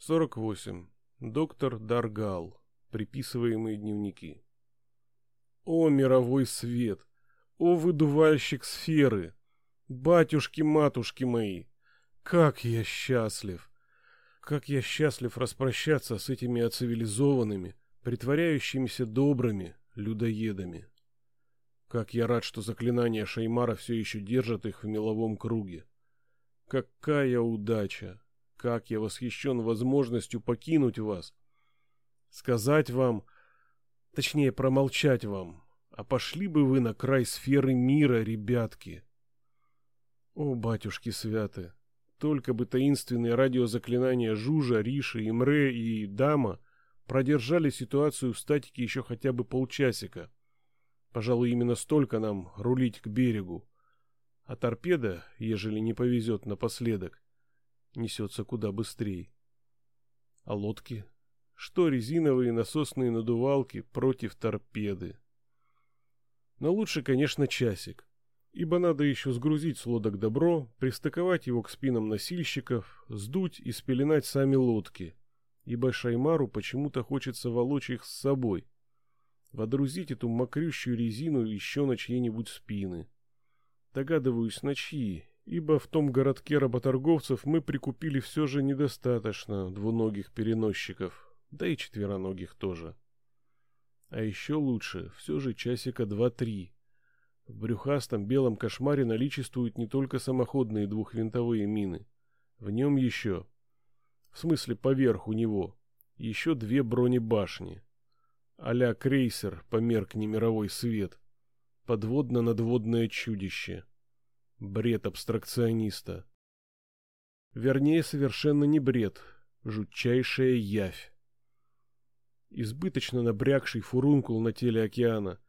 48. Доктор Даргал. Приписываемые дневники. О, мировой свет! О, выдувальщик сферы! Батюшки-матушки мои! Как я счастлив! Как я счастлив распрощаться с этими оцивилизованными, притворяющимися добрыми людоедами! Как я рад, что заклинания Шаймара все еще держат их в меловом круге! Какая удача! Как я восхищен возможностью покинуть вас! Сказать вам, точнее промолчать вам, а пошли бы вы на край сферы мира, ребятки! О, батюшки святы! Только бы таинственные радиозаклинания Жужа, Риши, Имре и Дама продержали ситуацию в статике еще хотя бы полчасика. Пожалуй, именно столько нам рулить к берегу. А торпеда, ежели не повезет напоследок, несется куда быстрее. А лодки? Что резиновые насосные надувалки против торпеды? Но лучше, конечно, часик ибо надо еще сгрузить с лодок добро, пристыковать его к спинам носильщиков, сдуть и спеленать сами лодки, ибо Шаймару почему-то хочется волочь их с собой, водрузить эту мокрющую резину еще на чьи-нибудь спины. Догадываюсь, на чьи, ибо в том городке работорговцев мы прикупили все же недостаточно двуногих переносчиков, да и четвероногих тоже. А еще лучше, все же часика два-три, в брюхастом белом кошмаре наличествуют не только самоходные двухвинтовые мины. В нем еще, в смысле поверху него, еще две бронебашни. а крейсер померкни мировой свет. Подводно-надводное чудище. Бред абстракциониста. Вернее, совершенно не бред, жутчайшая явь. Избыточно набрякший фурункул на теле океана —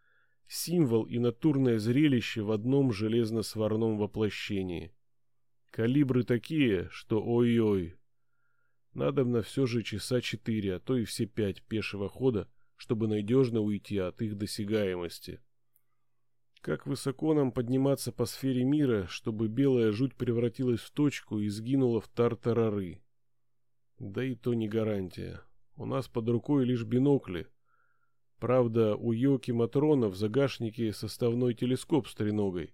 символ и натурное зрелище в одном железно-сварном воплощении. Калибры такие, что ой-ой. Надобно все же часа четыре, а то и все пять пешего хода, чтобы надежно уйти от их досягаемости. Как высоко нам подниматься по сфере мира, чтобы белая жуть превратилась в точку и сгинула в тартарары? Да и то не гарантия. У нас под рукой лишь бинокли — Правда, у Йоки Матрона в загашнике составной телескоп с треногой.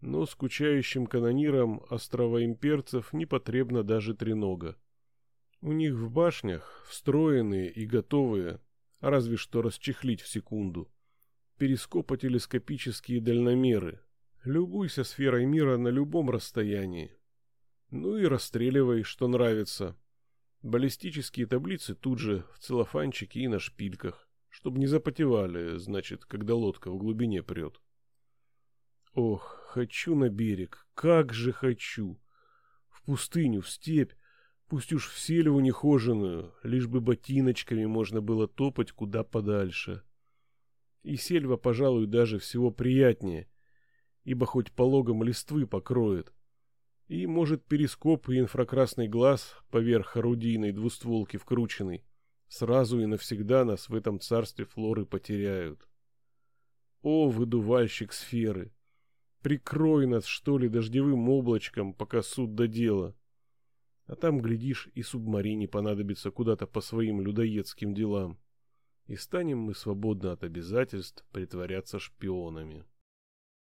Но скучающим канонирам островоимперцев не потребна даже тренога. У них в башнях встроенные и готовые, разве что расчехлить в секунду, перископо-телескопические дальномеры. Любуйся сферой мира на любом расстоянии. Ну и расстреливай, что нравится. Баллистические таблицы тут же в целлофанчике и на шпильках чтобы не запотевали, значит, когда лодка в глубине прет. Ох, хочу на берег, как же хочу! В пустыню, в степь, пусть уж в сельву нехоженую, лишь бы ботиночками можно было топать куда подальше. И сельва, пожалуй, даже всего приятнее, ибо хоть пологом листвы покроет. И, может, перископ и инфракрасный глаз поверх орудийной двустволки вкрученный сразу и навсегда нас в этом царстве флоры потеряют. О, выдувальщик сферы! Прикрой нас, что ли, дождевым облачком, пока суд до дела. А там, глядишь, и субмарине понадобится куда-то по своим людоедским делам. И станем мы свободны от обязательств притворяться шпионами.